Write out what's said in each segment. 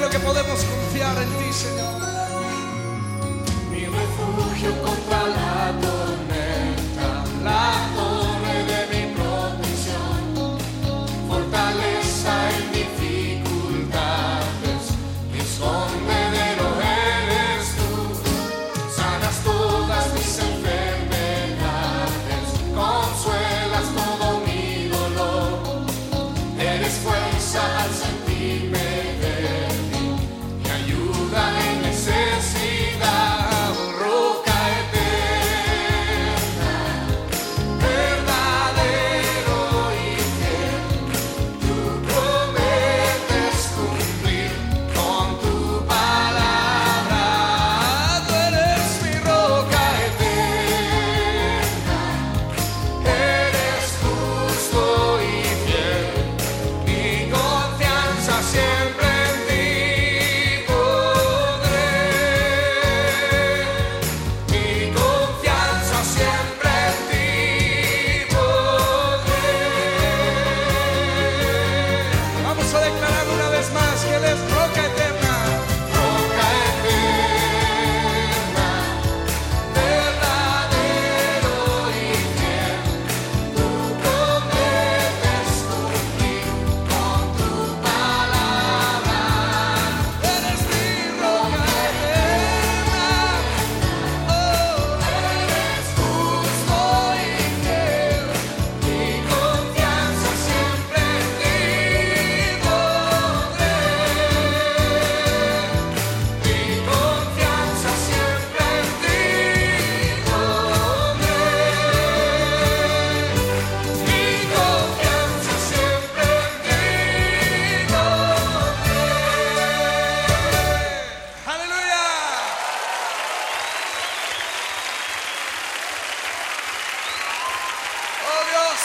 lo que podemos confiar en ti, Señor. Mi refugio contra la tormenta, la torre de mi protección, fortaleza en dificultades, mi escondedero eres tú, sanas todas mis enfermedades, consuelas todo mi dolor, eres fuerza al sentirme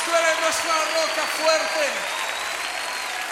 tú eres nuestra roca fuerte.